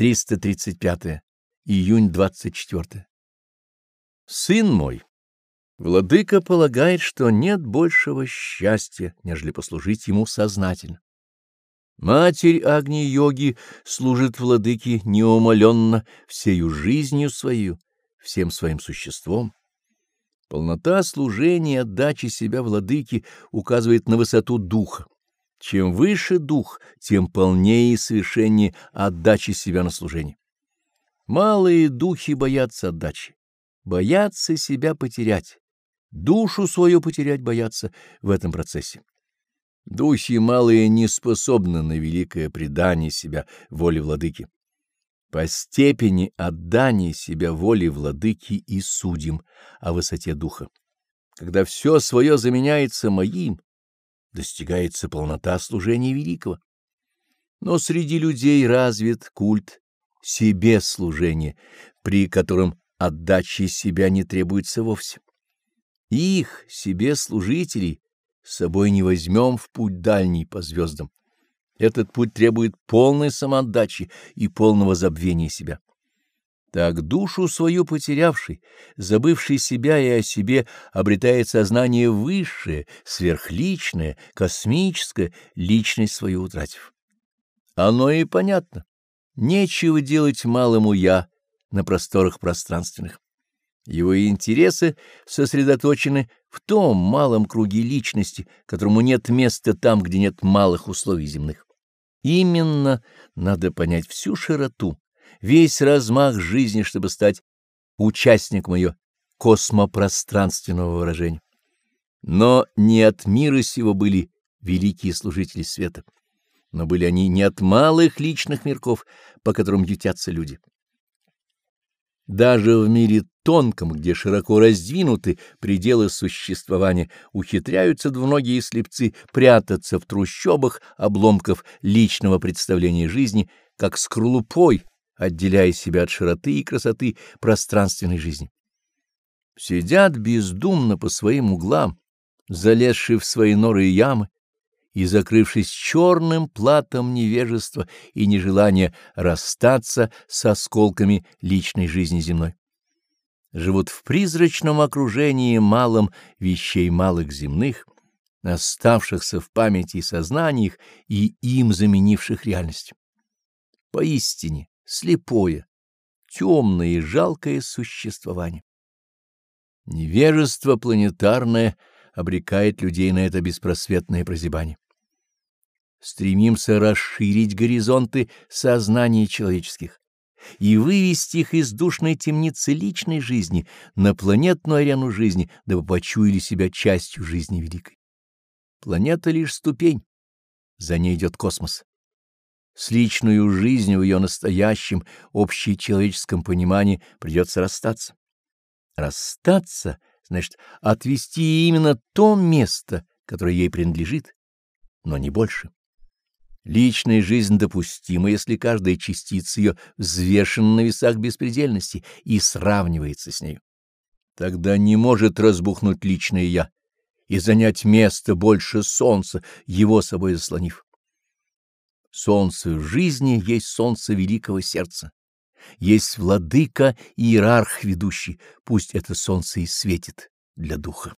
335. Июнь 24. Сын мой, владыка полагает, что нет большего счастья, нежели послужить ему сознательно. Матерь Агни-йоги служит владыке неумоленно всею жизнью свою, всем своим существом. Полнота служения и отдачи себя владыке указывает на высоту духа. Чем выше дух, тем полнее и совершеннее отдачи себя на служение. Малые духи боятся отдачи, боятся себя потерять, душу свою потерять боятся в этом процессе. Духи малые не способны на великое предание себя воле владыки. По степени отдания себя воле владыки и судим о высоте духа. Когда все свое заменяется моим, достигается полнота служения великого. Но среди людей развит культ себе служения, при котором отдачи себя не требуется вовсе. Их, себе служителей, с собой не возьмем в путь дальний по звездам. Этот путь требует полной самоотдачи и полного забвения себя. Так душу свою потерявший, забывший себя и о себе, обретает сознание высшее, сверхличное, космическое, личность свою утратив. Оно и понятно. Нечего делать малому «я» на просторах пространственных. Его интересы сосредоточены в том малом круге личности, которому нет места там, где нет малых условий земных. Именно надо понять всю широту, весь размах жизни, чтобы стать участником ее космопространственного выражения. Но не от мира сего были великие служители света, но были они не от малых личных мирков, по которым ютятся люди. Даже в мире тонком, где широко раздвинуты пределы существования, ухитряются двуногие слепцы прятаться в трущобах обломков личного представления жизни, как скорлупой отделяя себя от широты и красоты пространственной жизни. Сидят бездумно по своим углам, залезшие в свои норы и ямы, и закрывшись черным платом невежества и нежелания расстаться с осколками личной жизни земной. Живут в призрачном окружении малым вещей малых земных, оставшихся в памяти и сознаниях и им заменивших реальность. Поистине, слепое, темное и жалкое существование. Невежество планетарное обрекает людей на это беспросветное прозябание. Стремимся расширить горизонты сознания человеческих и вывести их из душной темницы личной жизни на планетную арену жизни, дабы почуяли себя частью жизни великой. Планета — лишь ступень, за ней идет космос с личной жизнью в ее настоящем общечеловеческом понимании придется расстаться. Расстаться значит отвести именно то место, которое ей принадлежит, но не больше. Личная жизнь допустима, если каждая частица ее взвешена на весах беспредельности и сравнивается с нею. Тогда не может разбухнуть личное «я» и занять место больше солнца, его собой заслонив. Солнце жизни есть солнце великого сердца. Есть владыка и иерарх ведущий, пусть это солнце и светит для духа.